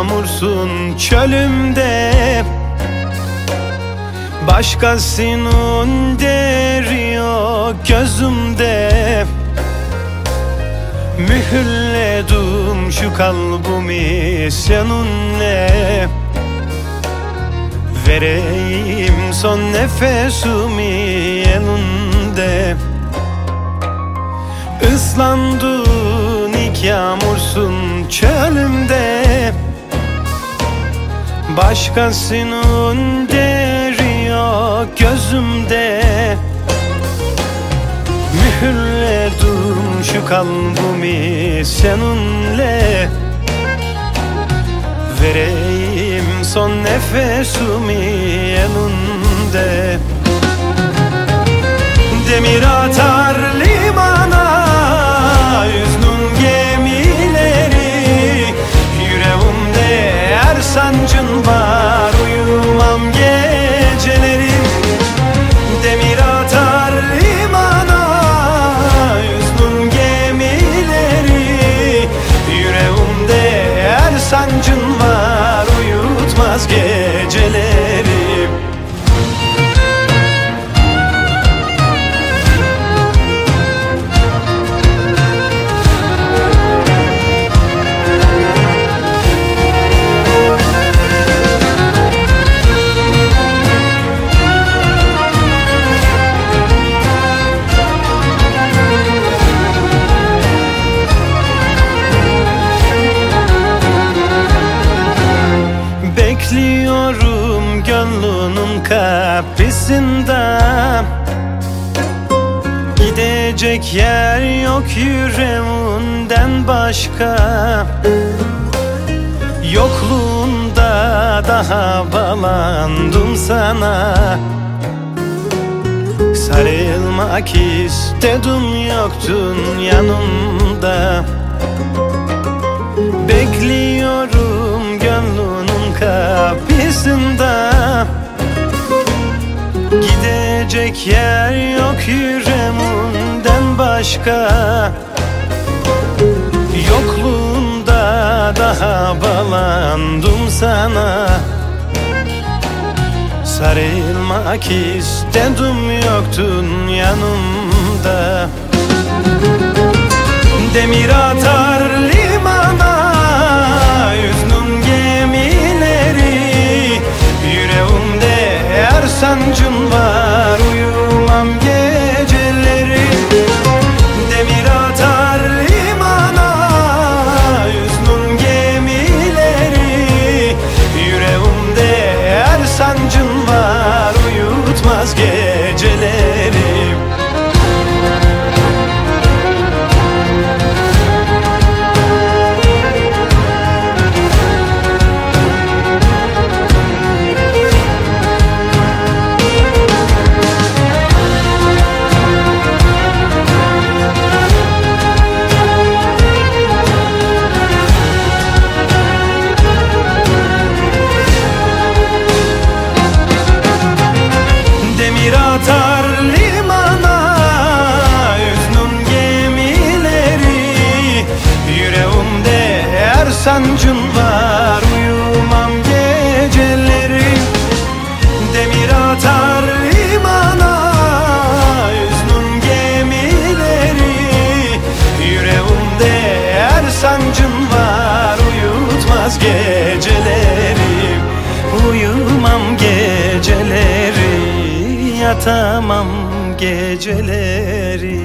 yağmursun çölümde. Başkasının deri yok gözümde. Mühürledim şu kalbimi seninle. Vereyim son nefesimi elinde. Islandın ilk yağmursun çölümde Başkasının deri yok gözümde. Mühürledim şu kalbimi seninle. Vereyim son nefesimi elinde Demir atar limana sancın var Uyutmaz geceleri kapısında Gidecek yer yok yüreğinden başka. Yokluğunda daha bağlandım sana. Sarılmak istedim yoktun yanımda. Bekliyorum gönlünün kapısında Gidecek yer yok yüreğimden başka. Yokluğunda daha bağlandım sana. Sarılmak istedim yoktun yanımda. Demir atar Uyutmaz geceleri sancın var Uyumam geceleri. Demir atar limana Yüznün gemileri. Yüreğimde her sancın var Uyutmaz geceleri. Uyumam geceleri Yatamam geceleri